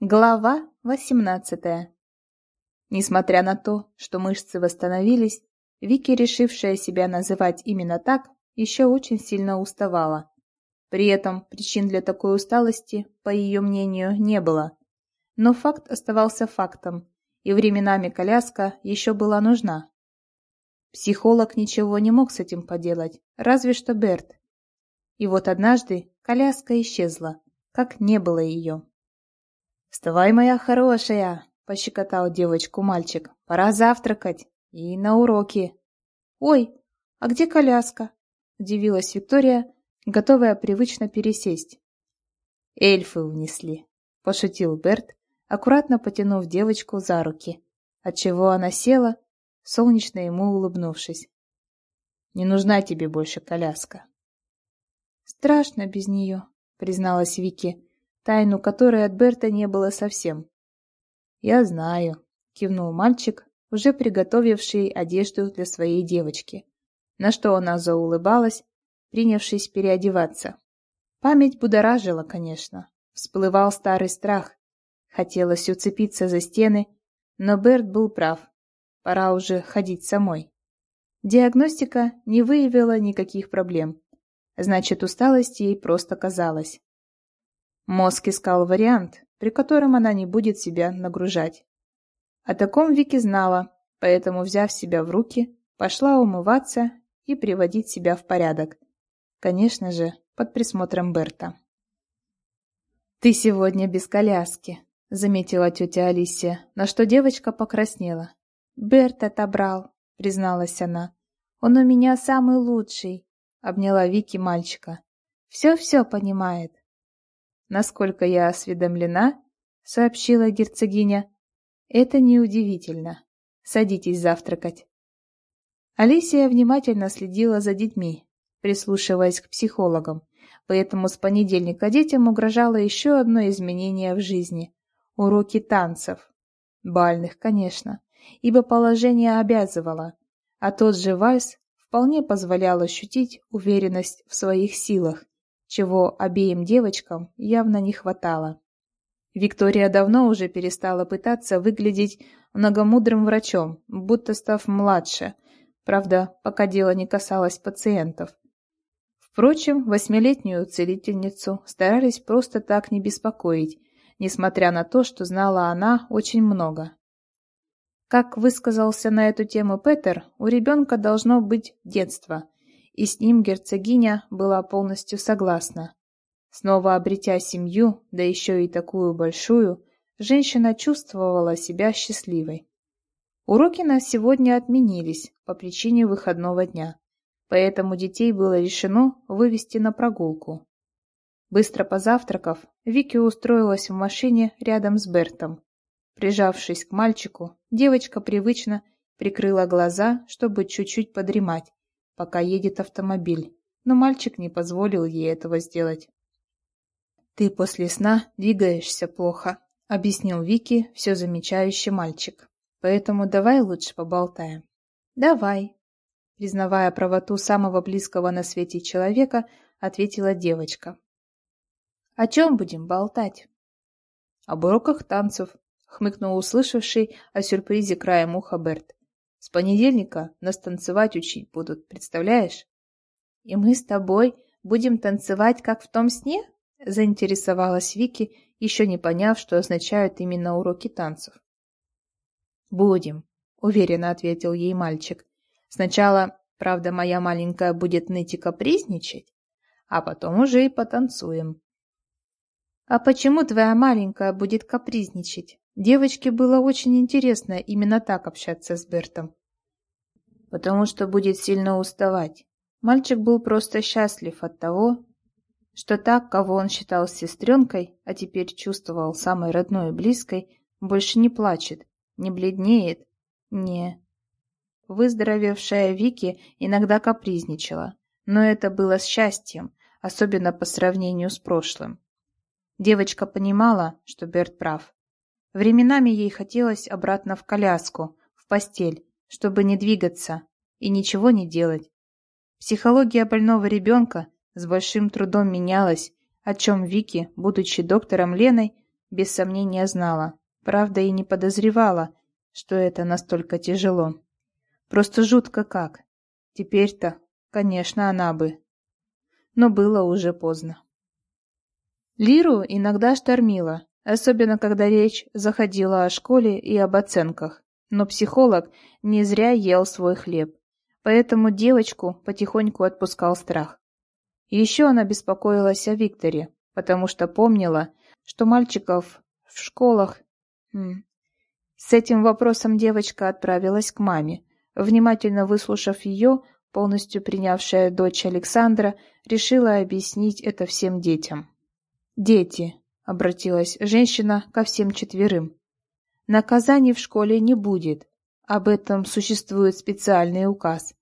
Глава 18. Несмотря на то, что мышцы восстановились, Вики, решившая себя называть именно так, еще очень сильно уставала. При этом причин для такой усталости, по ее мнению, не было. Но факт оставался фактом, и временами коляска еще была нужна. Психолог ничего не мог с этим поделать, разве что Берт. И вот однажды коляска исчезла, как не было ее. «Вставай, моя хорошая!» — пощекотал девочку мальчик. «Пора завтракать и на уроки». «Ой, а где коляска?» — удивилась Виктория, готовая привычно пересесть. «Эльфы унесли», — пошутил Берт, аккуратно потянув девочку за руки, отчего она села, солнечно ему улыбнувшись. «Не нужна тебе больше коляска». «Страшно без нее», — призналась Вики тайну которой от Берта не было совсем. «Я знаю», — кивнул мальчик, уже приготовивший одежду для своей девочки, на что она заулыбалась, принявшись переодеваться. Память будоражила, конечно. Всплывал старый страх. Хотелось уцепиться за стены, но Берт был прав. Пора уже ходить самой. Диагностика не выявила никаких проблем. Значит, усталость ей просто казалась. Мозг искал вариант, при котором она не будет себя нагружать. О таком Вики знала, поэтому, взяв себя в руки, пошла умываться и приводить себя в порядок. Конечно же, под присмотром Берта. «Ты сегодня без коляски», — заметила тетя Алисия, на что девочка покраснела. «Берт отобрал», — призналась она. «Он у меня самый лучший», — обняла Вики мальчика. «Все-все понимает». Насколько я осведомлена, сообщила герцогиня, это неудивительно. Садитесь завтракать. Алисия внимательно следила за детьми, прислушиваясь к психологам, поэтому с понедельника детям угрожало еще одно изменение в жизни – уроки танцев. Бальных, конечно, ибо положение обязывало, а тот же вальс вполне позволял ощутить уверенность в своих силах чего обеим девочкам явно не хватало. Виктория давно уже перестала пытаться выглядеть многомудрым врачом, будто став младше, правда, пока дело не касалось пациентов. Впрочем, восьмилетнюю целительницу старались просто так не беспокоить, несмотря на то, что знала она очень много. Как высказался на эту тему Петер, у ребенка должно быть детство – и с ним герцогиня была полностью согласна. Снова обретя семью, да еще и такую большую, женщина чувствовала себя счастливой. Уроки на сегодня отменились по причине выходного дня, поэтому детей было решено вывести на прогулку. Быстро позавтракав, Вики устроилась в машине рядом с Бертом. Прижавшись к мальчику, девочка привычно прикрыла глаза, чтобы чуть-чуть подремать, пока едет автомобиль, но мальчик не позволил ей этого сделать. «Ты после сна двигаешься плохо», — объяснил Вики все замечающий мальчик. «Поэтому давай лучше поболтаем». «Давай», — признавая правоту самого близкого на свете человека, ответила девочка. «О чем будем болтать?» «Об уроках танцев», — хмыкнул услышавший о сюрпризе краем уха Берт. С понедельника нас танцевать учить будут, представляешь? И мы с тобой будем танцевать, как в том сне? Заинтересовалась Вики, еще не поняв, что означают именно уроки танцев. Будем, уверенно ответил ей мальчик. Сначала, правда, моя маленькая будет ныть и капризничать, а потом уже и потанцуем. А почему твоя маленькая будет капризничать? Девочке было очень интересно именно так общаться с Бертом. Потому что будет сильно уставать. Мальчик был просто счастлив от того, что так, кого он считал сестренкой, а теперь чувствовал самой родной и близкой, больше не плачет, не бледнеет, не... Выздоровевшая Вики иногда капризничала, но это было счастьем, особенно по сравнению с прошлым. Девочка понимала, что Берт прав. Временами ей хотелось обратно в коляску, в постель, чтобы не двигаться и ничего не делать. Психология больного ребенка с большим трудом менялась, о чем Вики, будучи доктором Леной, без сомнения знала, правда и не подозревала, что это настолько тяжело. Просто жутко как. Теперь-то, конечно, она бы. Но было уже поздно. Лиру иногда штормило, особенно когда речь заходила о школе и об оценках. Но психолог не зря ел свой хлеб, поэтому девочку потихоньку отпускал страх. еще она беспокоилась о Викторе, потому что помнила, что мальчиков в школах... С этим вопросом девочка отправилась к маме. Внимательно выслушав ее, полностью принявшая дочь Александра, решила объяснить это всем детям. «Дети», — обратилась женщина ко всем четверым, — «наказаний в школе не будет. Об этом существует специальный указ.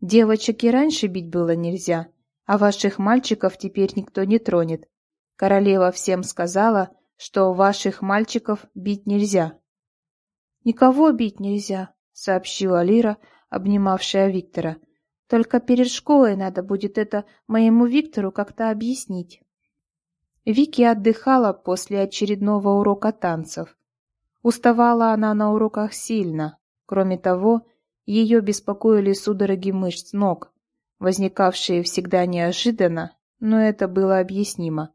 Девочек и раньше бить было нельзя, а ваших мальчиков теперь никто не тронет. Королева всем сказала, что ваших мальчиков бить нельзя». «Никого бить нельзя», — сообщила Лира, обнимавшая Виктора. «Только перед школой надо будет это моему Виктору как-то объяснить». Вики отдыхала после очередного урока танцев. Уставала она на уроках сильно. Кроме того, ее беспокоили судороги мышц ног, возникавшие всегда неожиданно, но это было объяснимо.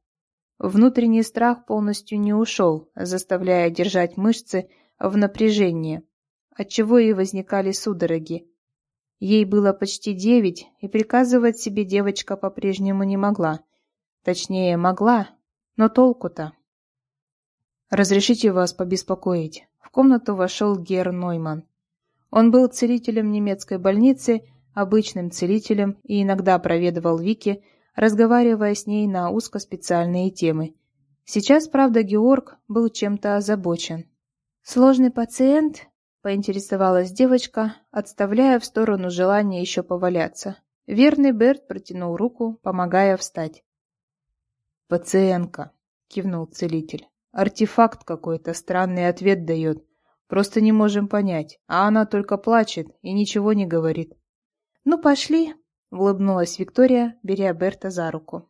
Внутренний страх полностью не ушел, заставляя держать мышцы в напряжении, отчего и возникали судороги. Ей было почти девять, и приказывать себе девочка по-прежнему не могла. Точнее, могла, но толку-то? «Разрешите вас побеспокоить?» В комнату вошел Гер Нойман. Он был целителем немецкой больницы, обычным целителем и иногда проведывал Вики, разговаривая с ней на узкоспециальные темы. Сейчас, правда, Георг был чем-то озабочен. «Сложный пациент?» — поинтересовалась девочка, отставляя в сторону желание еще поваляться. Верный Берт протянул руку, помогая встать. «Пациентка», — кивнул целитель. «Артефакт какой-то странный ответ дает. Просто не можем понять, а она только плачет и ничего не говорит». «Ну, пошли», — улыбнулась Виктория, беря Берта за руку.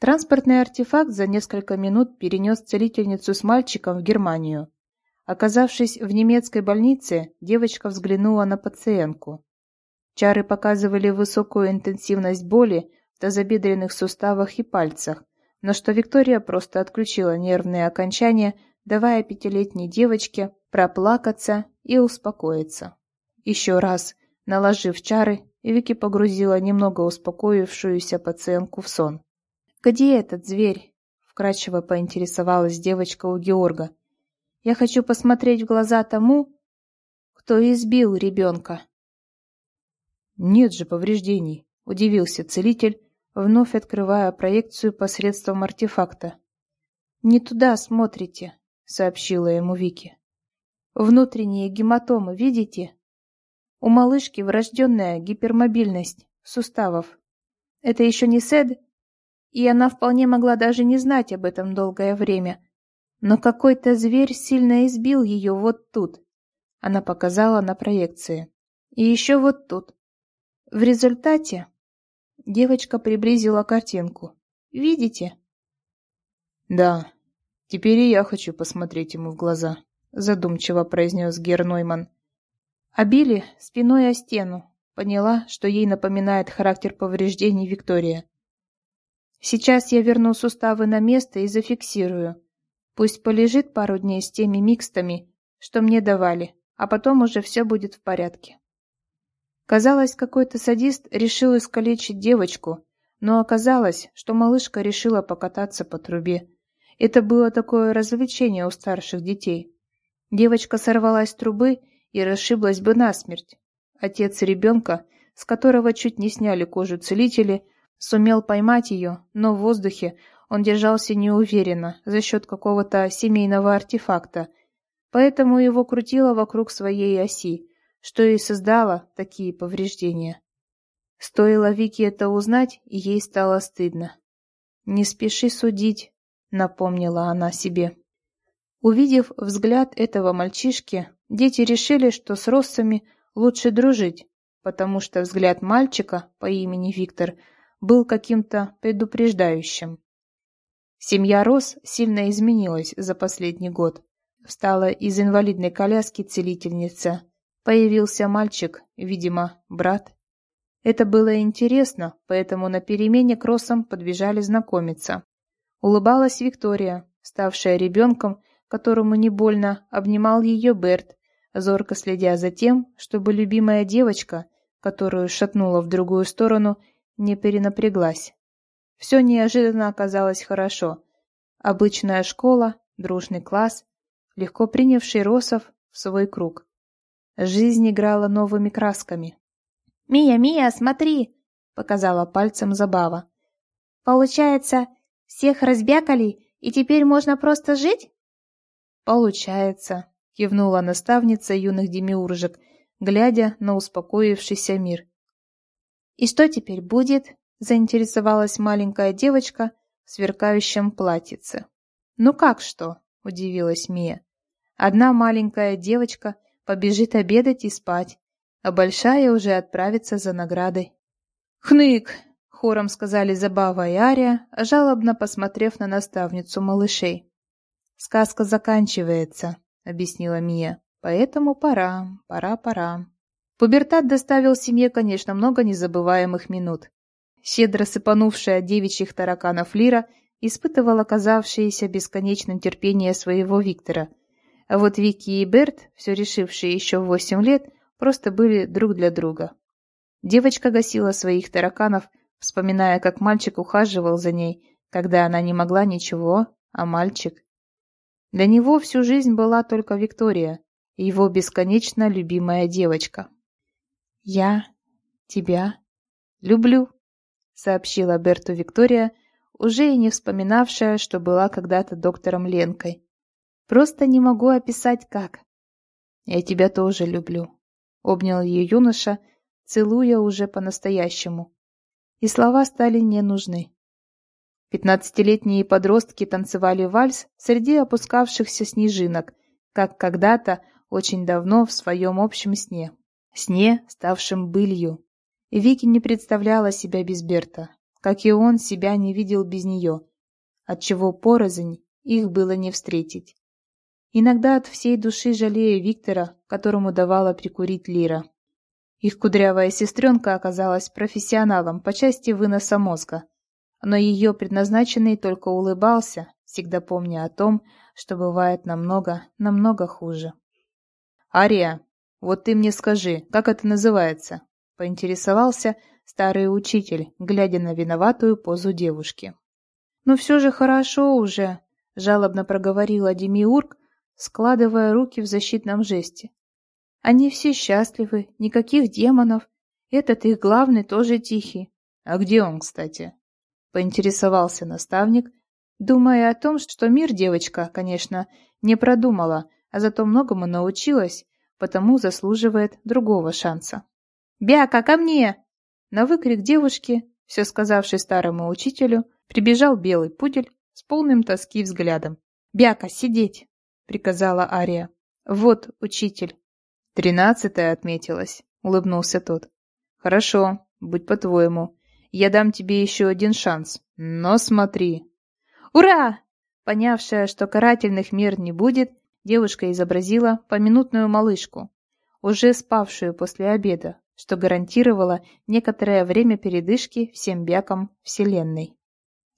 Транспортный артефакт за несколько минут перенес целительницу с мальчиком в Германию. Оказавшись в немецкой больнице, девочка взглянула на пациентку. Чары показывали высокую интенсивность боли в тазобедренных суставах и пальцах, но что Виктория просто отключила нервные окончания, давая пятилетней девочке проплакаться и успокоиться. Еще раз, наложив чары, Вики погрузила немного успокоившуюся пациентку в сон. «Где этот зверь?» — вкратчиво поинтересовалась девочка у Георга. «Я хочу посмотреть в глаза тому, кто избил ребенка». «Нет же повреждений», — удивился целитель, вновь открывая проекцию посредством артефакта. «Не туда смотрите», — сообщила ему Вики. «Внутренние гематомы видите? У малышки врожденная гипермобильность суставов. Это еще не СЭД, и она вполне могла даже не знать об этом долгое время. Но какой-то зверь сильно избил ее вот тут». Она показала на проекции. «И еще вот тут. В результате Девочка приблизила картинку. «Видите?» «Да. Теперь и я хочу посмотреть ему в глаза», — задумчиво произнес Гернойман. Обили спиной о стену. Поняла, что ей напоминает характер повреждений Виктория. «Сейчас я верну суставы на место и зафиксирую. Пусть полежит пару дней с теми микстами, что мне давали, а потом уже все будет в порядке». Казалось, какой-то садист решил искалечить девочку, но оказалось, что малышка решила покататься по трубе. Это было такое развлечение у старших детей. Девочка сорвалась с трубы и расшиблась бы насмерть. Отец ребенка, с которого чуть не сняли кожу целители, сумел поймать ее, но в воздухе он держался неуверенно за счет какого-то семейного артефакта, поэтому его крутило вокруг своей оси, что и создало такие повреждения. Стоило Вике это узнать, и ей стало стыдно. «Не спеши судить», — напомнила она себе. Увидев взгляд этого мальчишки, дети решили, что с россами лучше дружить, потому что взгляд мальчика по имени Виктор был каким-то предупреждающим. Семья Рос сильно изменилась за последний год. Встала из инвалидной коляски целительница. Появился мальчик, видимо, брат. Это было интересно, поэтому на перемене к Росам подбежали знакомиться. Улыбалась Виктория, ставшая ребенком, которому не больно, обнимал ее Берт, зорко следя за тем, чтобы любимая девочка, которую шатнула в другую сторону, не перенапряглась. Все неожиданно оказалось хорошо. Обычная школа, дружный класс, легко принявший Росов в свой круг. Жизнь играла новыми красками. «Мия, Мия, смотри!» — показала пальцем Забава. «Получается, всех разбякали, и теперь можно просто жить?» «Получается», — кивнула наставница юных демиуржек, глядя на успокоившийся мир. «И что теперь будет?» — заинтересовалась маленькая девочка в сверкающем платьице. «Ну как что?» — удивилась Мия. «Одна маленькая девочка побежит обедать и спать, а большая уже отправится за наградой». «Хнык!» — хором сказали Забава и Ария, жалобно посмотрев на наставницу малышей. «Сказка заканчивается», — объяснила Мия. «Поэтому пора, пора, пора». Пубертат доставил семье, конечно, много незабываемых минут. Щедро сыпанувшая девичьих тараканов Лира испытывала казавшееся бесконечным терпение своего Виктора. А вот Вики и Берт, все решившие еще в восемь лет, просто были друг для друга. Девочка гасила своих тараканов, вспоминая, как мальчик ухаживал за ней, когда она не могла ничего, а мальчик... Для него всю жизнь была только Виктория, его бесконечно любимая девочка. «Я тебя люблю», — сообщила Берту Виктория, уже и не вспоминавшая, что была когда-то доктором Ленкой. «Просто не могу описать, как». «Я тебя тоже люблю», — обнял ее юноша, целуя уже по-настоящему. И слова стали не нужны. Пятнадцатилетние подростки танцевали вальс среди опускавшихся снежинок, как когда-то, очень давно, в своем общем сне. Сне, ставшем былью. Вики не представляла себя без Берта, как и он себя не видел без нее, отчего порознь их было не встретить. Иногда от всей души жалея Виктора, которому давала прикурить Лира. Их кудрявая сестренка оказалась профессионалом по части выноса мозга, но ее предназначенный только улыбался, всегда помня о том, что бывает намного, намного хуже. «Ария, вот ты мне скажи, как это называется?» — поинтересовался старый учитель, глядя на виноватую позу девушки. «Ну все же хорошо уже», — жалобно проговорила Демиург, складывая руки в защитном жесте. «Они все счастливы, никаких демонов. Этот их главный тоже тихий. А где он, кстати?» — поинтересовался наставник, думая о том, что мир девочка, конечно, не продумала, а зато многому научилась, потому заслуживает другого шанса. «Бяка, ко мне!» На выкрик девушки, все сказавший старому учителю, прибежал белый пудель с полным тоски взглядом. «Бяка, сидеть!» — приказала Ария. «Вот, учитель». «Тринадцатая отметилась», — улыбнулся тот. «Хорошо, будь по-твоему. Я дам тебе еще один шанс. Но смотри. Ура! Понявшая, что карательных мер не будет, девушка изобразила поминутную малышку, уже спавшую после обеда, что гарантировало некоторое время передышки всем бякам Вселенной.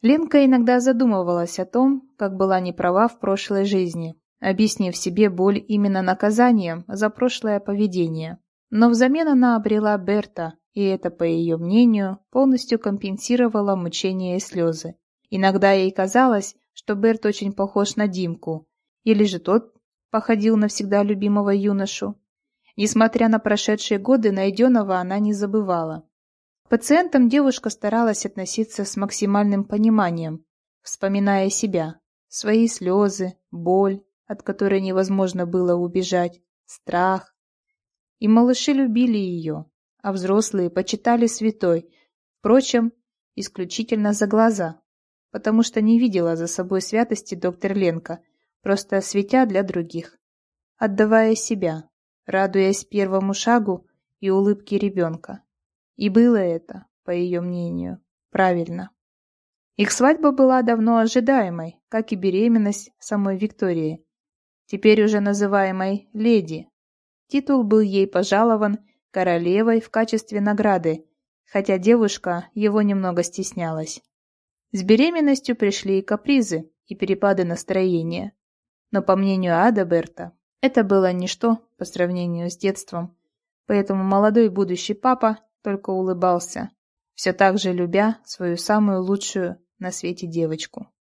Ленка иногда задумывалась о том, как была неправа в прошлой жизни, объяснив себе боль именно наказанием за прошлое поведение. Но взамен она обрела Берта, и это, по ее мнению, полностью компенсировало мучения и слезы. Иногда ей казалось, что Берт очень похож на Димку, или же тот походил на всегда любимого юношу. Несмотря на прошедшие годы, найденного она не забывала. К пациентам девушка старалась относиться с максимальным пониманием, вспоминая себя, свои слезы, боль, от которой невозможно было убежать, страх. И малыши любили ее, а взрослые почитали святой, впрочем, исключительно за глаза, потому что не видела за собой святости доктор Ленка, просто светя для других, отдавая себя, радуясь первому шагу и улыбке ребенка. И было это, по ее мнению, правильно. Их свадьба была давно ожидаемой, как и беременность самой Виктории, теперь уже называемой «леди». Титул был ей пожалован королевой в качестве награды, хотя девушка его немного стеснялась. С беременностью пришли и капризы, и перепады настроения. Но, по мнению Адаберта, это было ничто по сравнению с детством, поэтому молодой будущий папа только улыбался, все так же любя свою самую лучшую на свете девочку.